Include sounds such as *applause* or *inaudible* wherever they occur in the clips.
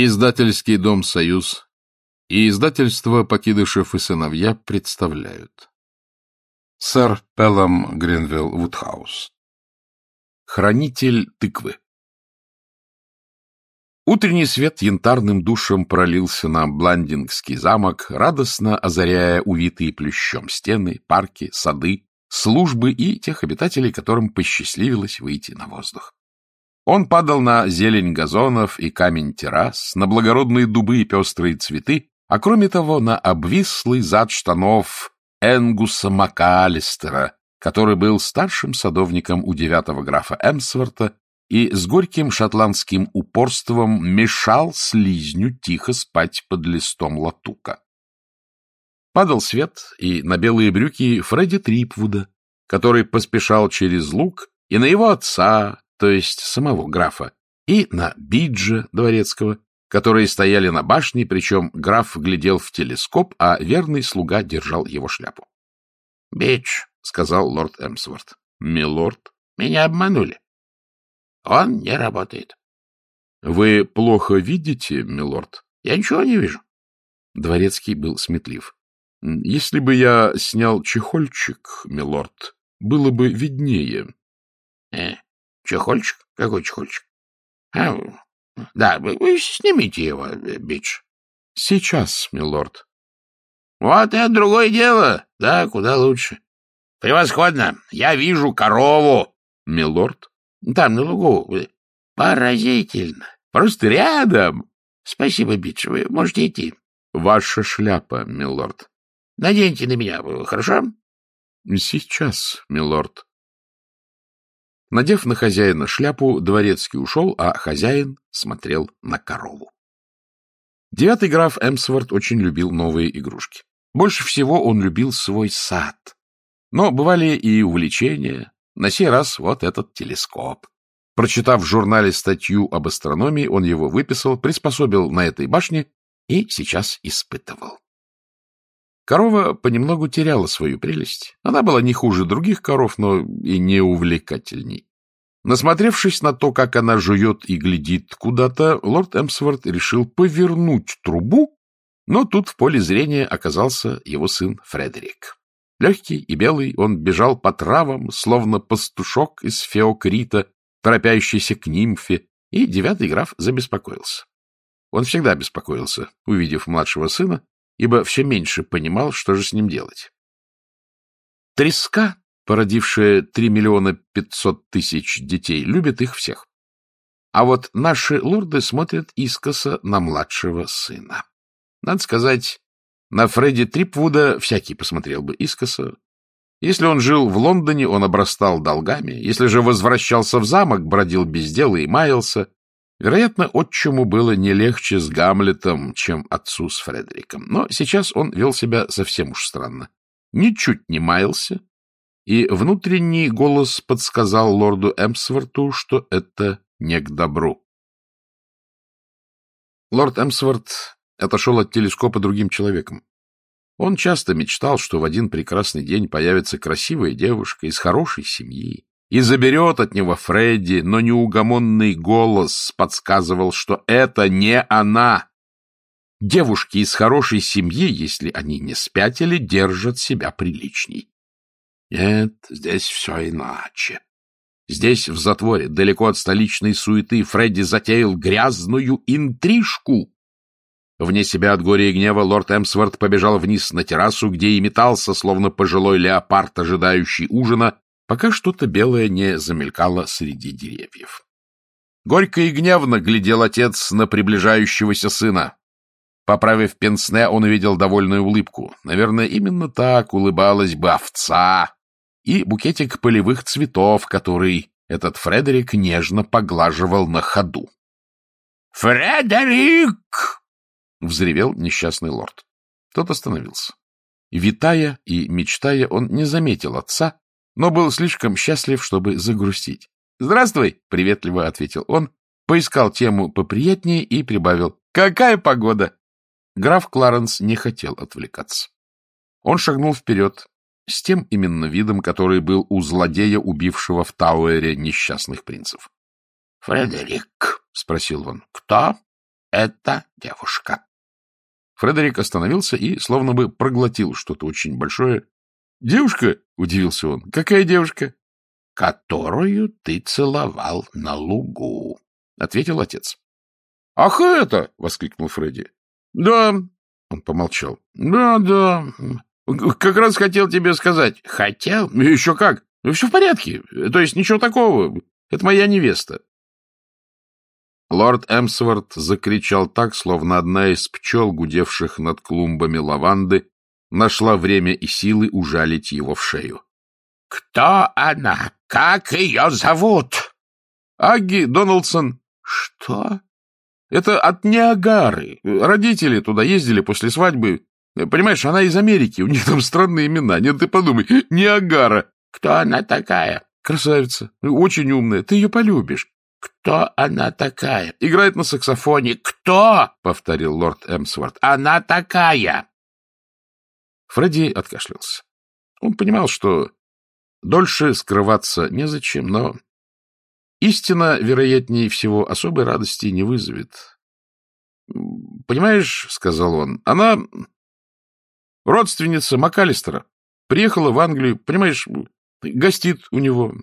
Издательский дом «Союз» и издательство «Покидышев и сыновья» представляют. Сэр Пеллам Гринвилл Вудхаус. Хранитель тыквы. Утренний свет янтарным душем пролился на Бландингский замок, радостно озаряя увитые плющом стены, парки, сады, службы и тех обитателей, которым посчастливилось выйти на воздух. Он падал на зелень газонов и камень террас, на благородные дубы и пестрые цветы, а кроме того на обвислый зад штанов Энгуса МакАлистера, который был старшим садовником у девятого графа Эмсворта и с горьким шотландским упорством мешал слизню тихо спать под листом латука. Падал свет и на белые брюки Фредди Трипвуда, который поспешал через луг, и на его отца, то есть самого графа, и на Биджа дворецкого, которые стояли на башне, причем граф глядел в телескоп, а верный слуга держал его шляпу. — Бидж, — сказал лорд Эмсворт. — Милорд. — Меня обманули. — Он не работает. — Вы плохо видите, милорд? — Я ничего не вижу. Дворецкий был сметлив. — Если бы я снял чехольчик, милорд, было бы виднее. — Э, Чехольчик? Какой чехольчик? А, да, вы снимите его, Бидж. Сейчас, милорд. Вот это другое дело. Да, куда лучше. Превосходно. Я вижу корову. Милорд? Там, на лугу. Поразительно. Просто рядом. Спасибо, Бидж. Вы можете идти. Ваша шляпа, милорд. Наденьте на меня, хорошо? Сейчас, милорд. Надев на хозяина шляпу, дворецкий ушел, а хозяин смотрел на корову. Девятый граф Эмсворт очень любил новые игрушки. Больше всего он любил свой сад. Но бывали и увлечения. На сей раз вот этот телескоп. Прочитав в журнале статью об астрономии, он его выписал, приспособил на этой башне и сейчас испытывал. Корова понемногу теряла свою прелесть. Она была не хуже других коров, но и не увлекательней. Насмотревшись на то, как она жует и глядит куда-то, лорд Эмсворт решил повернуть трубу, но тут в поле зрения оказался его сын Фредерик. Легкий и белый, он бежал по травам, словно пастушок из Феокрита, торопящийся к нимфе, и девятый граф забеспокоился. Он всегда беспокоился, увидев младшего сына, ибо все меньше понимал, что же с ним делать. Треска, породившая три миллиона пятьсот тысяч детей, любит их всех. А вот наши лорды смотрят искоса на младшего сына. Надо сказать, на Фредди Трипвуда всякий посмотрел бы искоса. Если он жил в Лондоне, он обрастал долгами. Если же возвращался в замок, бродил без дела и маялся, Вероятно, отчиму было не легче с Гамлетом, чем отцу с Фредериком. Но сейчас он вел себя совсем уж странно. Ничуть не маялся, и внутренний голос подсказал лорду Эмсворту, что это не к добру. Лорд Эмсворт отошел от телескопа другим человеком. Он часто мечтал, что в один прекрасный день появится красивая девушка из хорошей семьи, и заберет от него Фредди, но неугомонный голос подсказывал, что это не она. Девушки из хорошей семьи, если они не спятили, держат себя приличней. Нет, здесь все иначе. Здесь, в затворе, далеко от столичной суеты, Фредди затеял грязную интрижку. Вне себя от горя и гнева лорд Эмсворт побежал вниз на террасу, где и метался, словно пожилой леопард, ожидающий ужина, пока что-то белое не замелькало среди деревьев. Горько и гневно глядел отец на приближающегося сына. Поправив пенсне, он увидел довольную улыбку. Наверное, именно так улыбалась бы овца. И букетик полевых цветов, который этот Фредерик нежно поглаживал на ходу. «Фредерик!» — взревел несчастный лорд. Тот остановился. Витая и мечтая, он не заметил отца, но был слишком счастлив, чтобы загрустить. «Здравствуй!» — приветливо ответил он, поискал тему поприятнее и прибавил. «Какая погода!» Граф Кларенс не хотел отвлекаться. Он шагнул вперед с тем именно видом, который был у злодея, убившего в Тауэре несчастных принцев. — Фредерик, — спросил он, — кто? эта девушка. Фредерик остановился и словно бы проглотил что-то очень большое. — Девушка? — удивился он. — Какая девушка? — Которую ты целовал на лугу, — ответил отец. — Ах, это! — воскликнул Фредди. — Да, — он помолчал. — Да, да, как раз хотел тебе сказать. — Хотел? Еще как. Все в порядке. То есть ничего такого. Это моя невеста. Лорд Эмсворт закричал так, словно одна из пчел, гудевших над клумбами лаванды, нашла время и силы ужалить его в шею. — Кто она? Как ее зовут? — Агги Доналдсон. — Что? — Это от Ниагары. Родители туда ездили после свадьбы. Понимаешь, она из Америки, у них там странные имена. Нет, ты подумай, Ниагара. — Кто она такая? — Красавица, очень умная, ты ее полюбишь. Кто она такая? Играет на саксофоне. Кто? — повторил лорд Эмсворт. Она такая. Фредди откашлялся. Он понимал, что дольше скрываться незачем, но истина, вероятнее всего, особой радости не вызовет. — Понимаешь, — сказал он, — она родственница МакАлистера. Приехала в Англию, понимаешь, гостит у него.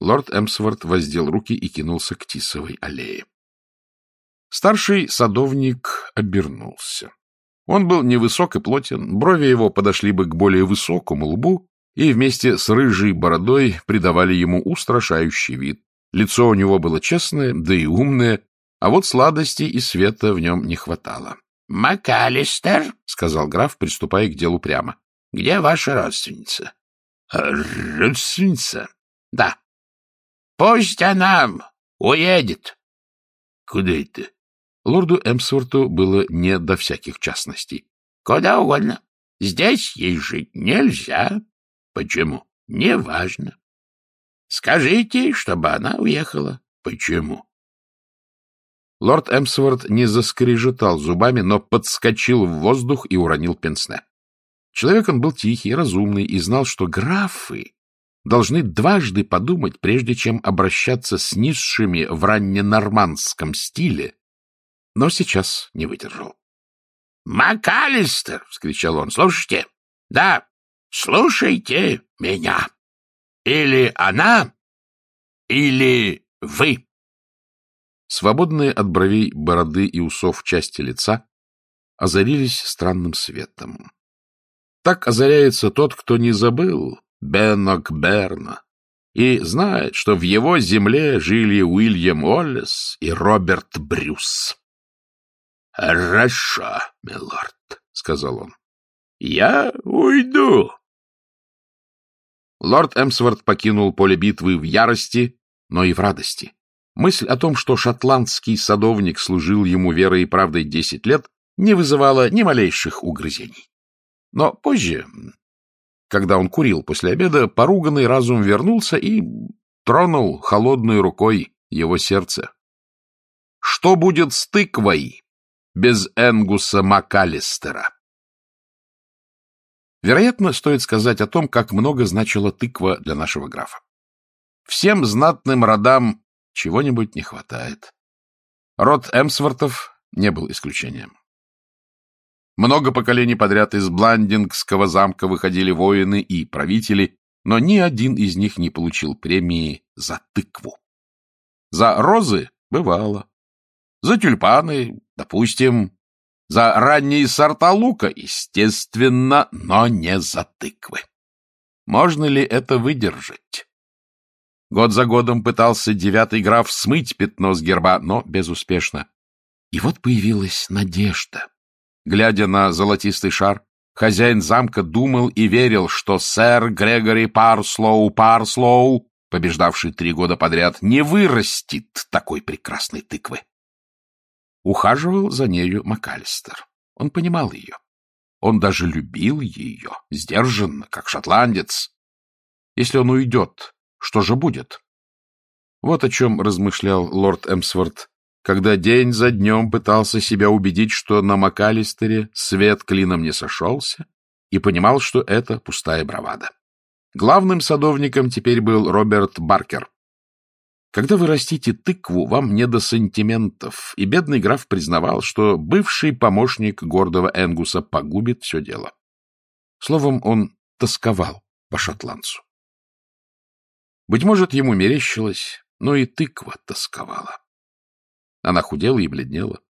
Лорд Эмсворт воздел руки и кинулся к Тисовой аллее. Старший садовник обернулся. Он был невысок и плотен, брови его подошли бы к более высокому лбу и вместе с рыжей бородой придавали ему устрашающий вид. Лицо у него было честное, да и умное, а вот сладости и света в нем не хватало. — МакАлистер, — сказал граф, приступая к делу прямо. — Где ваша родственница? — Родственница? — Да. Пусть она уедет. — Куда это? Лорду Эмсворту было не до всяких частностей. — Куда угодно. Здесь ей жить нельзя. — Почему? — Неважно. Скажите, чтобы она уехала. — Почему? Лорд Эмсворт не заскрежетал зубами, но подскочил в воздух и уронил пенсне. Человек он был тихий, разумный и знал, что графы должны дважды подумать, прежде чем обращаться с низшими в ранненормандском стиле, но сейчас не выдержал. — МакАлистер! — вскричал он. — Слушайте! Да, слушайте меня! Или она, или вы! Свободные от бровей, бороды и усов части лица озарились странным светом. Так озаряется тот, кто не забыл, Беннок-Берна, и знает, что в его земле жили Уильям Уоллес и Роберт Брюс. — Хорошо, милорд, — сказал он. — Я уйду. Лорд Эмсворт покинул поле битвы в ярости, но и в радости. Мысль о том, что шотландский садовник служил ему верой и правдой десять лет, не вызывала ни малейших угрызений. Но позже, когда он курил после обеда, поруганный разум вернулся и тронул холодной рукой его сердце. Что будет с тыквой без Энгуса МакАлистера? Вероятно, стоит сказать о том, как много значила тыква для нашего графа. Всем знатным родам чего-нибудь не хватает. Род Эмсвортов не был исключением. Много поколений подряд из Бландингского замка выходили воины и правители, но ни один из них не получил премии за тыкву. За розы — бывало. За тюльпаны, допустим. За ранние сорта лука, естественно, но не за тыквы. Можно ли это выдержать? Год за годом пытался девятый граф смыть пятно с герба, но безуспешно. И вот появилась надежда. Глядя на золотистый шар, хозяин замка думал и верил, что сэр Грегори Парслоу Парслоу, побеждавший три года подряд, не вырастит такой прекрасной тыквы. Ухаживал за нею МакАлистер. Он понимал ее. Он даже любил ее, сдержанно, как шотландец. Если он уйдет, что же будет? Вот о чем размышлял лорд Эмсворт, когда день за днем пытался себя убедить, что на МакАлистере свет клином не сошелся, и понимал, что это пустая бравада. Главным садовником теперь был Роберт Баркер. Когда вы растите тыкву, вам не до сантиментов, и бедный граф признавал, что бывший помощник гордого Энгуса погубит все дело. Словом, он тосковал по шотландцу. Быть может, ему мерещилось, но и тыква тосковала. Она худела и бледнела.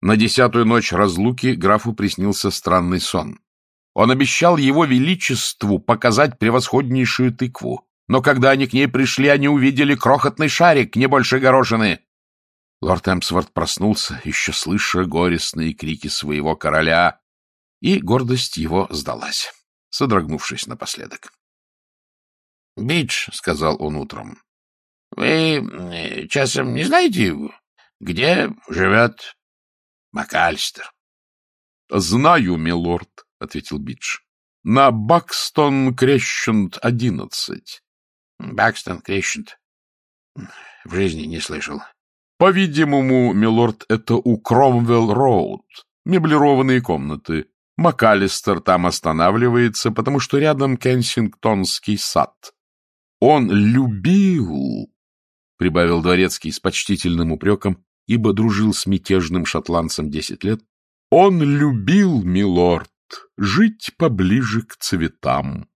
На десятую ночь разлуки графу приснился странный сон. Он обещал его величеству показать превосходнейшую тыкву, но когда они к ней пришли, они увидели крохотный шарик, не больше горошины. Лорд Эмсворт проснулся, еще слыша горестные крики своего короля, и гордость его сдалась, содрогнувшись напоследок. — Бидж, — сказал он утром, — вы часом не знаете, где живет МакАлистер? — Знаю, милорд, — ответил Бидж. — На Бакстон Кресчент одиннадцать. Бакстон Кресчент. В жизни не слышал. По-видимому, милорд, это у Кромвелл-Роуд. Меблированные комнаты. МакАлистер там останавливается, потому что рядом Кенсингтонский сад. Он любил, — прибавил дворецкий с почтительным упреком, ибо дружил с мятежным шотландцем десять лет, — он любил, милорд, жить поближе к цветам.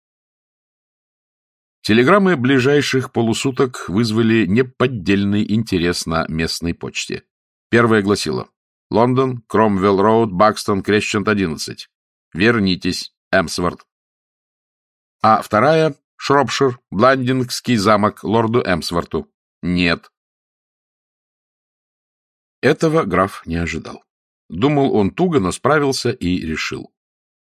Телеграммы ближайших полусуток вызвали неподдельный интерес на местной почте. Первая гласила «Лондон, Кромвелл-Роуд, Бакстон, Крещент, 11. Вернитесь, Эмсворт». А вторая — Шропшир, Бландингский замок, лорду Эмсворту. Нет. Этого граф не ожидал. Думал он туго, но справился и решил.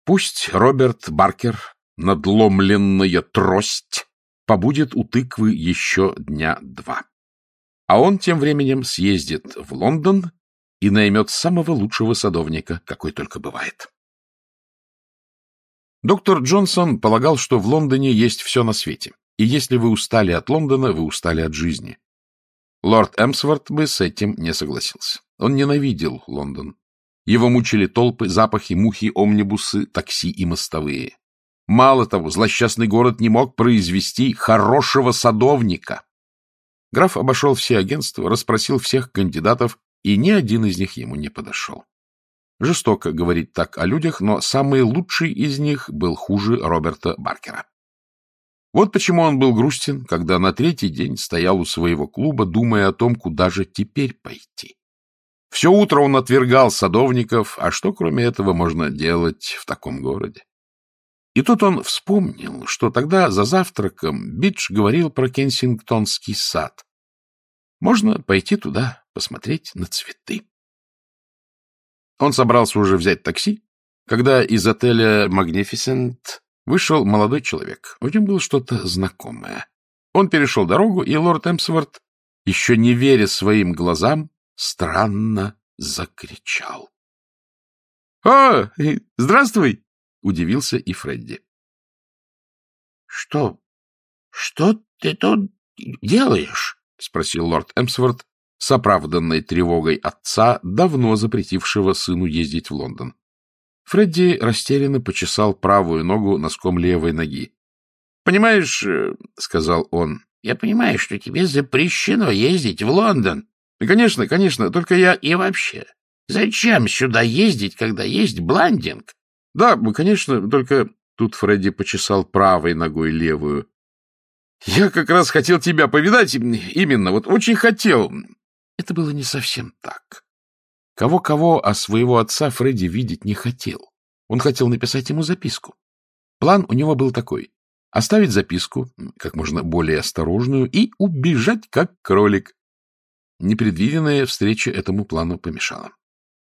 Пусть Роберт Баркер, надломленная трость, побудет у тыквы еще дня два. А он тем временем съездит в Лондон и наймет самого лучшего садовника, какой только бывает. Доктор Джонсон полагал, что в Лондоне есть все на свете, и если вы устали от Лондона, вы устали от жизни. Лорд Эмсворт бы с этим не согласился. Он ненавидел Лондон. Его мучили толпы, запахи, мухи, омнибусы, такси и мостовые. Мало того, злосчастный город не мог произвести хорошего садовника. Граф обошел все агентства, расспросил всех кандидатов, и ни один из них ему не подошел. Жестоко говорить так о людях, но самый лучший из них был хуже Роберта Баркера. Вот почему он был грустен, когда на третий день стоял у своего клуба, думая о том, куда же теперь пойти. Все утро он отвергал садовников, а что кроме этого можно делать в таком городе? И тут он вспомнил, что тогда за завтраком Бидж говорил про Кенсингтонский сад. Можно пойти туда, посмотреть на цветы. Он собрался уже взять такси, когда из отеля «Магнифисент» вышел молодой человек. У него было что-то знакомое. Он перешел дорогу, и лорд Эмсворт, еще не веря своим глазам, странно закричал. — О, здравствуй! — удивился и Фредди. — Что? Что ты тут делаешь? — спросил лорд Эмсворт с оправданной тревогой отца, давно запретившего сыну ездить в Лондон. Фредди растерянно почесал правую ногу носком левой ноги. — Понимаешь, э, — сказал он, — я понимаю, что тебе запрещено ездить в Лондон. — Конечно, конечно, только я и вообще. Зачем сюда ездить, когда есть бландинг? — Да, конечно, только тут Фредди почесал правой ногой левую. — Я как раз хотел тебя повидать, именно, вот очень хотел. Это было не совсем так. Кого-кого, а своего отца Фредди видеть не хотел. Он хотел написать ему записку. План у него был такой — оставить записку, как можно более осторожную, и убежать, как кролик. Непредвиденная встреча этому плану помешала.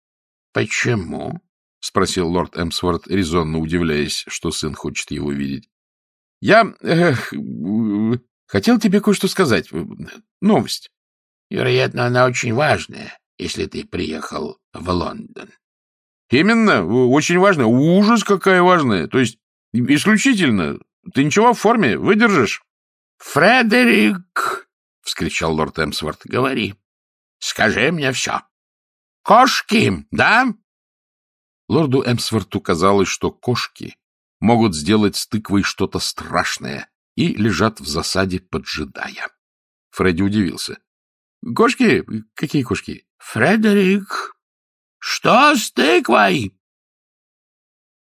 — Почему? — спросил лорд Эмсворт, резонно удивляясь, что сын хочет его видеть. — Я эх, хотел тебе кое-что сказать. Новость. — Вероятно, она очень важная, если ты приехал в Лондон. — Именно, очень важная. Ужас, какая важная. То есть, исключительно. Ты ничего в форме, выдержишь? — Фредерик! — вскричал лорд Эмсворт. — Говори. Скажи мне все. Кошки, да? Лорду Эмсворту казалось, что кошки могут сделать с тыквой что-то страшное и лежат в засаде, поджидая. Фредди удивился. — Кошки? Какие кошки? — Фредерик, что с тыквой?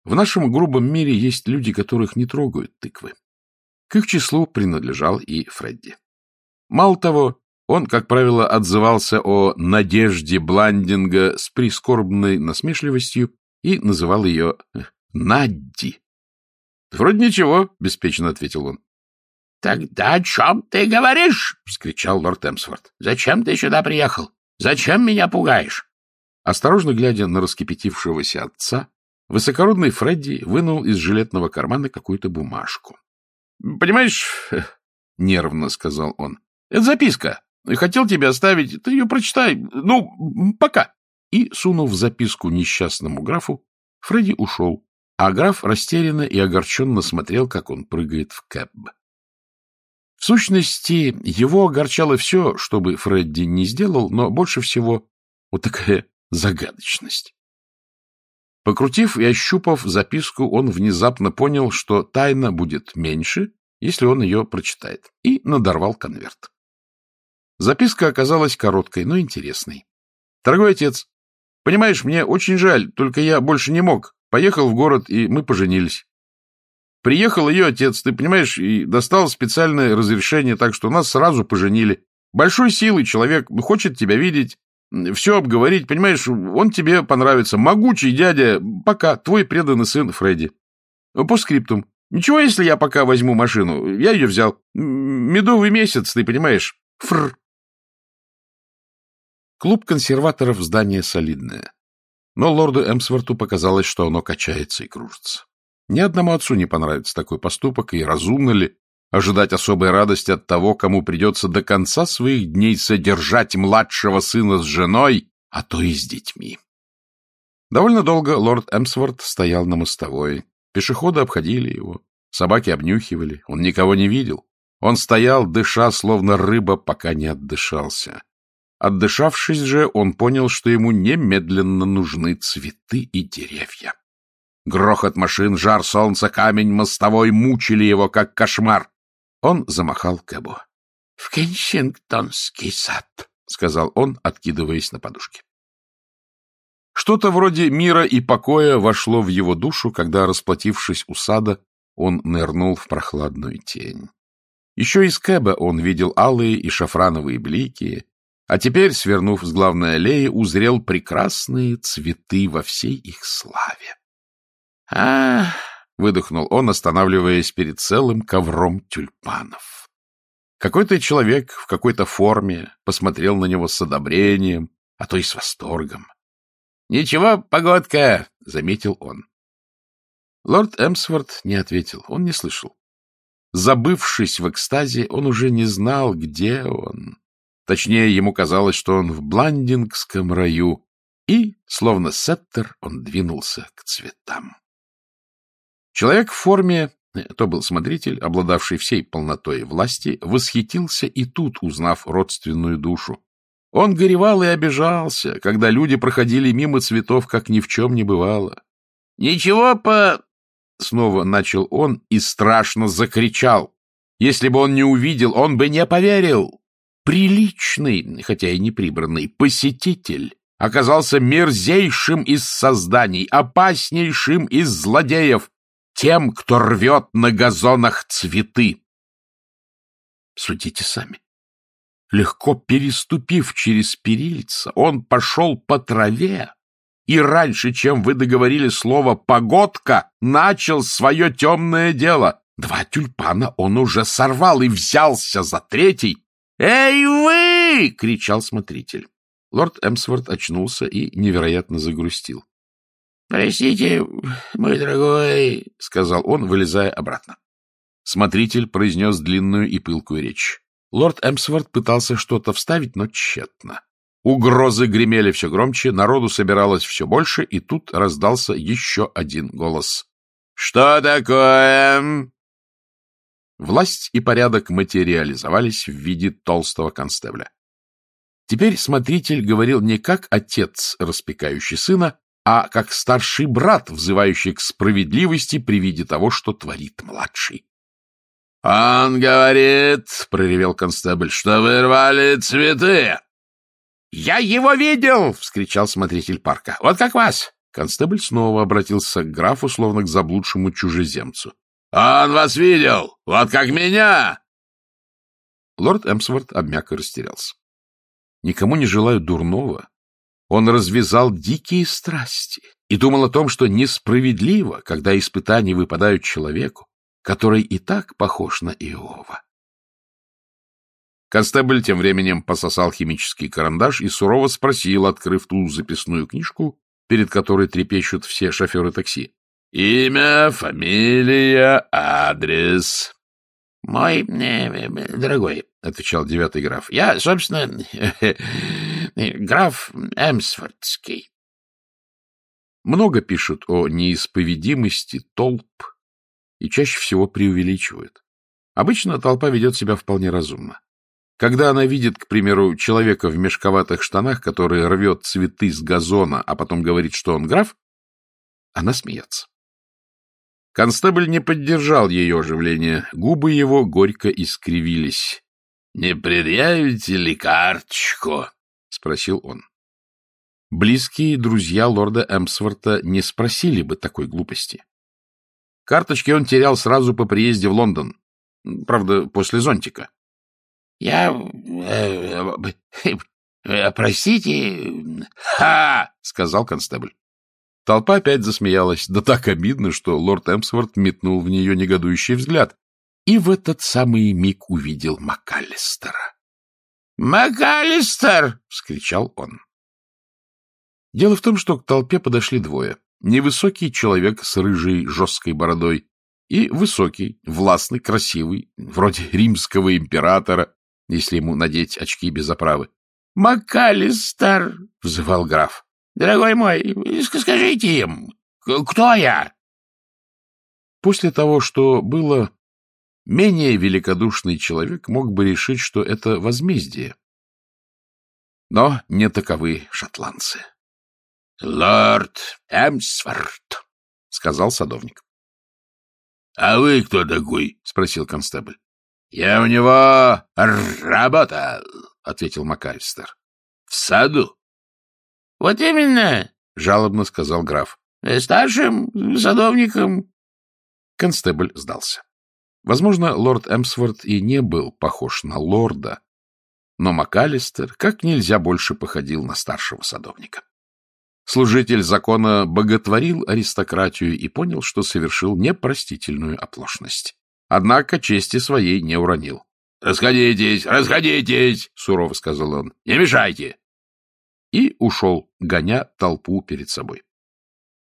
В нашем грубом мире есть люди, которых не трогают тыквы. К их числу принадлежал и Фредди. Мало того, он, как правило, отзывался о надежде Бландинга с прискорбной насмешливостью и называл ее э, Надди. — Вроде ничего, — беспечно ответил он. — Тогда о чем ты говоришь? — вскричал лорд Эмсворт. — Зачем ты сюда приехал? Зачем меня пугаешь? Осторожно глядя на раскипятившегося отца, высокородный Фредди вынул из жилетного кармана какую-то бумажку. — Понимаешь, — нервно сказал он, — это записка. Хотел тебе оставить, ты ее прочитай. Ну, пока. И, сунув записку несчастному графу, Фредди ушел, а граф растерянно и огорченно смотрел, как он прыгает в кэб. В сущности, его огорчало все, что бы Фредди не сделал, но больше всего вот такая загадочность. Покрутив и ощупав записку, он внезапно понял, что тайна будет меньше, если он ее прочитает, и надорвал конверт. Записка оказалась короткой, но интересной. «Дорогой отец, понимаешь, мне очень жаль, только я больше не мог. Поехал в город, и мы поженились. Приехал ее отец, ты понимаешь, и достал специальное разрешение, так что нас сразу поженили. Большой силы человек, хочет тебя видеть, все обговорить, понимаешь, он тебе понравится. Могучий дядя, пока, твой преданный сын Фредди. По скриптум. Ничего, если я пока возьму машину? Я ее взял. Медовый месяц, ты понимаешь. Фр. Клуб консерваторов — здание солидное. Но лорду Эмсворту показалось, что оно качается и кружится. Ни одному отцу не понравится такой поступок, и разумно ли ожидать особой радости от того, кому придется до конца своих дней содержать младшего сына с женой, а то и с детьми. Довольно долго лорд Эмсворт стоял на мостовой. Пешеходы обходили его, собаки обнюхивали, он никого не видел. Он стоял, дыша, словно рыба, пока не отдышался. Отдышавшись же, он понял, что ему немедленно нужны цветы и деревья. Грохот машин, жар солнца, камень мостовой мучили его, как кошмар. Он замахал Кэбу. — В Кенсингтонский сад, — сказал он, откидываясь на подушке. Что-то вроде мира и покоя вошло в его душу, когда, расплатившись у сада, он нырнул в прохладную тень. Еще из Кэба он видел алые и шафрановые блики, а теперь, свернув с главной аллеи, узрел прекрасные цветы во всей их славе. — Ах! — выдохнул он, останавливаясь перед целым ковром тюльпанов. Какой-то человек в какой-то форме посмотрел на него с одобрением, а то и с восторгом. — Ничего, погодка, — заметил он. Лорд Эмсворт не ответил, он не слышал. Забывшись в экстазе, он уже не знал, где он. Точнее, ему казалось, что он в Бландингском раю, и, словно сеттер, он двинулся к цветам. Человек в форме, то был смотритель, обладавший всей полнотой власти, восхитился и тут, узнав родственную душу. Он горевал и обижался, когда люди проходили мимо цветов, как ни в чем не бывало. — Ничего по... — снова начал он и страшно закричал. Если бы он не увидел, он бы не поверил. Приличный, хотя и не прибранный, посетитель оказался мерзейшим из созданий, опаснейшим из злодеев, тем, кто рвет на газонах цветы. Судите сами. Легко переступив через перильца, он пошел по траве, и раньше, чем вы договорили слово «погодка», начал свое темное дело. Два тюльпана он уже сорвал и взялся за третий. «Эй, вы!» — кричал смотритель. Лорд Эмсворт очнулся и невероятно загрустил. — Простите, мой дорогой, — сказал он, вылезая обратно. Смотритель произнес длинную и пылкую речь. Лорд Эмсворт пытался что-то вставить, но тщетно. Угрозы гремели все громче, народу собиралось все больше, и тут раздался еще один голос. — Что такое? Власть и порядок материализовались в виде толстого констебля. Теперь смотритель говорил не как отец, распекающий сына, а как старший брат, взывающий к справедливости при виде того, что творит младший. — Он говорит, — проревел констебль, — что вы рвали цветы. — Я его видел! — вскричал смотритель парка. — Вот как вас! Констебль снова обратился к графу, словно к заблудшему чужеземцу. — Он вас видел! Вот как меня! Лорд Эмсворт обмяк и растерялся. Никому не желаю дурного. Он развязал дикие страсти и думал о том, что несправедливо, когда испытания выпадают человеку, который и так похож на Иова. Констебль тем временем пососал химический карандаш и сурово спросил, открыв ту записную книжку, перед которой трепещут все шоферы такси. «Имя, фамилия, адрес». «Мой э, дорогой», — отвечал девятый граф, — «я, собственно, *laughs* граф Эмсфордский». Много пишут о неисповедимости толп и чаще всего преувеличивают. Обычно толпа ведет себя вполне разумно. Когда она видит, к примеру, человека в мешковатых штанах, который рвет цветы с газона, а потом говорит, что он граф, она смеется. Констебль не поддержал ее оживление, губы его горько искривились. — Не предъявите ли карточку? — спросил он. Близкие друзья лорда Эмсворта не спросили бы такой глупости. Карточки он терял сразу по приезде в Лондон. Правда, после зонтика. — Я... Э, э, э, простите... — Ха! — сказал констебль. Толпа опять засмеялась, да так обидно, что лорд Эмсворт метнул в нее негодующий взгляд и в этот самый миг увидел МакАлистера. «МакАлистер!» — вскричал он. Дело в том, что к толпе подошли двое невысокий человек с рыжей жесткой бородой и высокий, властный, красивый, вроде римского императора, если ему надеть очки без оправы. — МакАлистер! — взывал граф. — Дорогой мой, скажите им, кто я? После того, что было, менее великодушный человек мог бы решить, что это возмездие. Но не таковы шотландцы. — Лорд Эмсворт, — сказал садовник. — А вы кто такой? — спросил констебль. — Я у него работал, — ответил МакАлистер. — В саду. — Вот именно, — жалобно сказал граф. — Старшим садовником. Констебль сдался. Возможно, лорд Эмсворт и не был похож на лорда, но МакАлистер как нельзя больше походил на старшего садовника. Служитель закона боготворил аристократию и понял, что совершил непростительную оплошность. Однако чести своей не уронил. — Расходитесь, расходитесь, — сурово сказал он. — Не мешайте. И ушел, гоня толпу перед собой.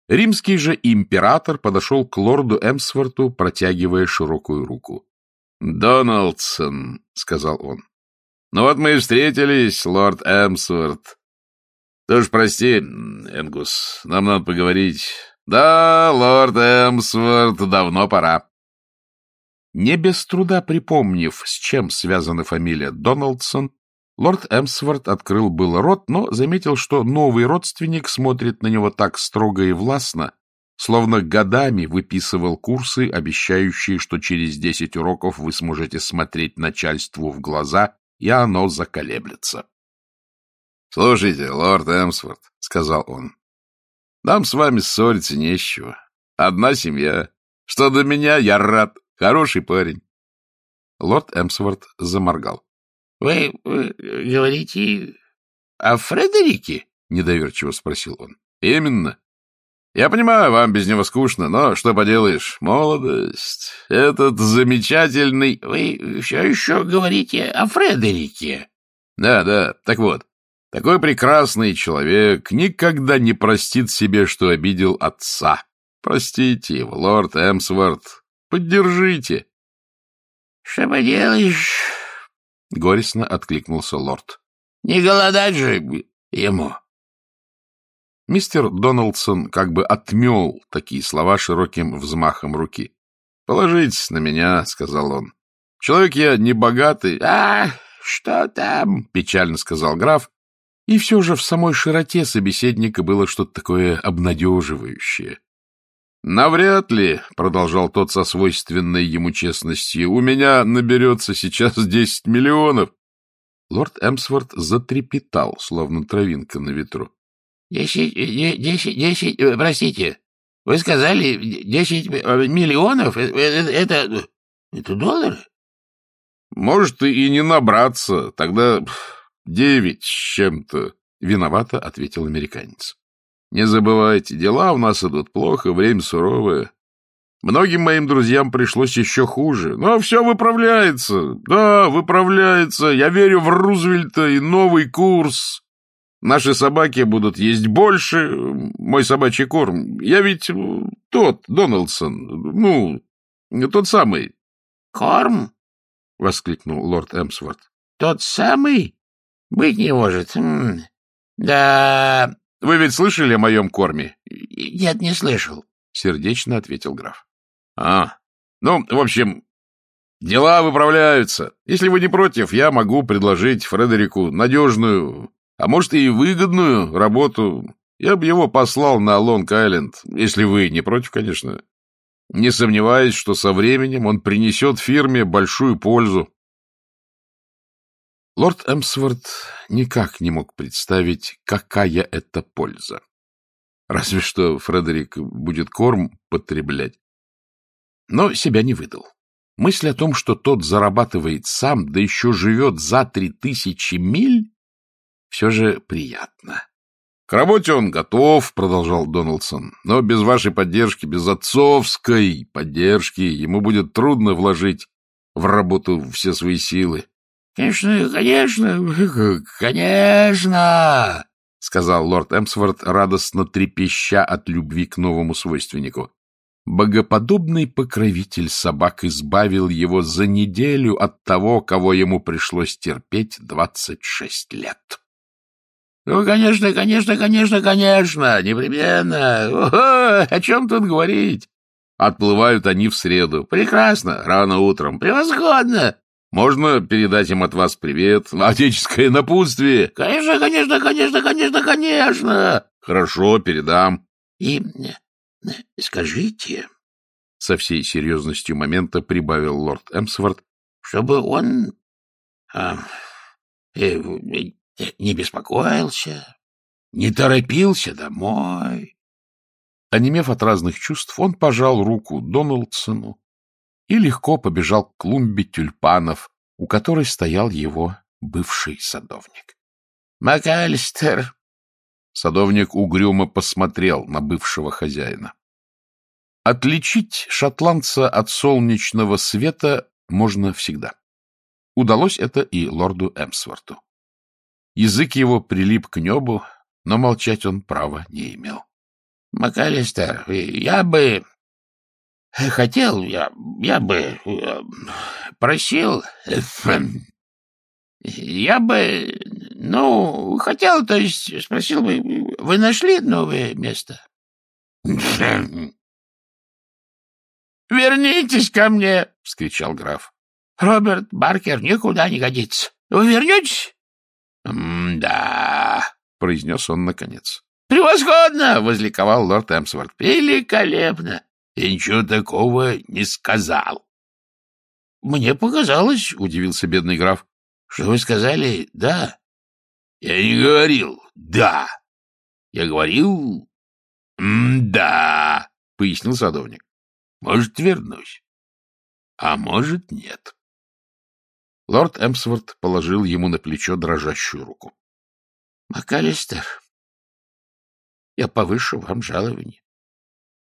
Римский же император подошел к лорду Эмсворту, протягивая широкую руку. — Дональдсон, — сказал он. — Ну вот мы и встретились, лорд Эмсворт. Ты уж прости, Энгус, нам надо поговорить. Да, лорд Эмсворт, давно пора. Не без труда припомнив, с чем связана фамилия Дональдсон, лорд Эмсворт открыл был рот, но заметил, что новый родственник смотрит на него так строго и властно, словно годами выписывал курсы, обещающие, что через десять уроков вы сможете смотреть начальству в глаза, и оно заколеблется. — Слушайте, лорд Эмсворт, — сказал он, — нам с вами ссориться не с чего. Одна семья. Что до меня, я рад. Хороший парень. Лорд Эмсворт заморгал. — Вы, вы говорите о Фредерике? — недоверчиво спросил он. — Именно. Я понимаю, вам без него скучно, но что поделаешь, молодость, этот замечательный... — Вы все еще говорите о Фредерике? — Да, да, так вот, такой прекрасный человек никогда не простит себе, что обидел отца. Простите его, лорд Эмсворт. Поддержите. — Что поделаешь? — горестно откликнулся лорд. — Не голодать же ему. Мистер Дональдсон как бы отмел такие слова широким взмахом руки. — Положитесь на меня, — сказал он. — Человек я не богатый. — А, что там? — печально сказал граф и все же в самой широте собеседника было что-то такое обнадеживающее. — Навряд ли, — продолжал тот со свойственной ему честностью, — у меня наберется сейчас десять миллионов. Лорд Эмсворт затрепетал, словно травинка на ветру. — Десять, десять, десять, э, простите, вы сказали десять э, миллионов? Э, это, это доллары? — Может, и не набраться, тогда девять с чем-то, — виновато ответил американец. Не забывайте, дела у нас идут плохо, время суровое. Многим моим друзьям пришлось еще хуже. Но все выправляется. Да, выправляется. Я верю в Рузвельта и новый курс. Наши собаки будут есть больше. Мой собачий корм. Я ведь тот, Дональдсон. Ну, тот самый. — Корм? — воскликнул лорд Эмсворт. — Тот самый? Быть не может. Да, вы ведь слышали о моем корме? — Нет, не слышал, — сердечно ответил граф. — А, ну, в общем, дела выправляются. Если вы не против, я могу предложить Фредерику надежную, а может и выгодную работу. Я бы его послал на Лонг-Айленд, если вы не против, конечно. Не сомневаюсь, что со временем он принесет фирме большую пользу. Лорд Эмсворт никак не мог представить, какая это польза. Разве что Фредерик будет корм потреблять. Но себя не выдал. Мысль о том, что тот зарабатывает сам, да еще живет за три тысячи миль, все же приятно. — К работе он готов, — продолжал Доналдсон, — но без вашей поддержки, без отцовской поддержки ему будет трудно вложить в работу все свои силы. — Конечно, конечно, *laughs* конечно, — сказал лорд Эмсворт, радостно трепеща от любви к новому свойственнику. Богоподобный покровитель собак избавил его за неделю от того, кого ему пришлось терпеть двадцать шесть лет. — Ну, конечно, конечно, конечно, конечно, непременно. О, о чем тут говорить? Отплывают они в среду. Прекрасно, рано утром. Превосходно. Можно передать им от вас привет, *laughs* отеческое напутствие? Конечно, конечно, конечно, конечно, конечно. Хорошо, передам. И скажите, со всей серьезностью момента прибавил лорд Эмсворт, чтобы он а, э, не беспокоился, не торопился домой. Онемев от разных чувств, он пожал руку Доналдсону и легко побежал к клумбе тюльпанов, у которой стоял его бывший садовник. — МакАлистер! Садовник угрюмо посмотрел на бывшего хозяина. Отличить шотландца от солнечного света можно всегда. Удалось это и лорду Эмсворту. Язык его прилип к небу, но молчать он права не имел. — МакАлистер, я бы Хотел я, я бы э, просил, я бы, ну, хотел, то есть спросил бы, вы нашли новое место? «Вернитесь ко мне!» — вскричал граф. «Роберт Баркер никуда не годится. Вы вернетесь?» «Да», — произнес он наконец. «Превосходно!» — возликовал лорд Эмсворт. «Великолепно! Я ничего такого не сказал. — Мне показалось, — удивился бедный граф, — что вы сказали «да». — Я не говорил «да». Я говорил «да», — пояснил садовник. — Может, вернусь, а может, нет. Лорд Эмсворт положил ему на плечо дрожащую руку. — МакАлистер, я повышу вам жалование.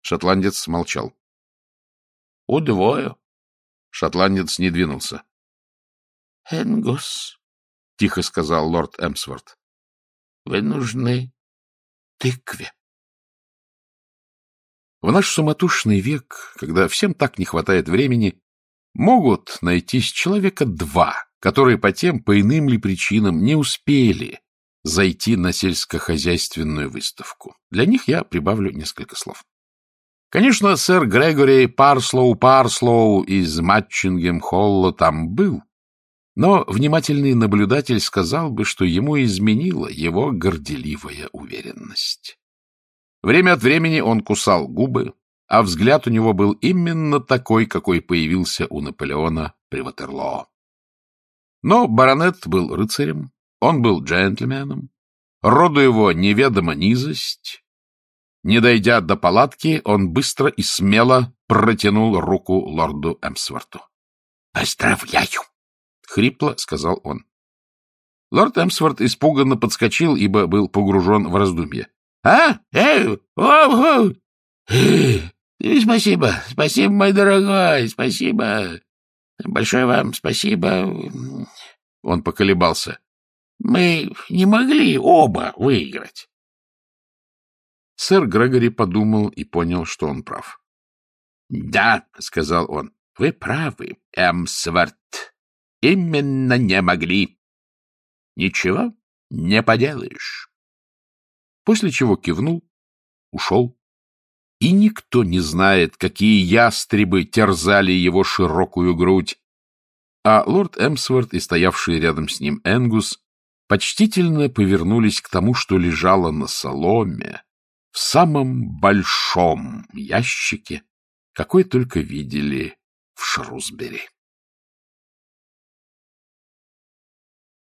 Шотландец молчал. — Удвою. Шотландец не двинулся. — Энгус, — тихо сказал лорд Эмсворт, — вы нужны тыкве. В наш суматошный век, когда всем так не хватает времени, могут найтись человека два, которые по тем, по иным ли причинам не успели зайти на сельскохозяйственную выставку. Для них я прибавлю несколько слов. Конечно, сэр Грегори Парслоу Парслоу из Матчингем-Холла там был, но внимательный наблюдатель сказал бы, что ему изменила его горделивая уверенность. Время от времени он кусал губы, а взгляд у него был именно такой, какой появился у Наполеона при Ватерлоо. Но баронет был рыцарем, он был джентльменом, роду его неведома низость. Не дойдя до палатки, он быстро и смело протянул руку лорду Эмсворту. — Поздравляю! — хрипло сказал он. Лорд Эмсворт испуганно подскочил, ибо был погружен в раздумье. — А? Эй! О, о! Спасибо, спасибо, мой дорогой, спасибо. Большое вам спасибо. Он поколебался. Мы не могли оба выиграть. Сэр Грегори подумал и понял, что он прав. — Да, — сказал он, — вы правы, Эмсворт. Именно не могли. Ничего не поделаешь. После чего кивнул, ушел. И никто не знает, какие ястребы терзали его широкую грудь. А лорд Эмсворт и стоявший рядом с ним Энгус почтительно повернулись к тому, что лежало на соломе, в самом большом ящике, какой только видели в Шрусбери.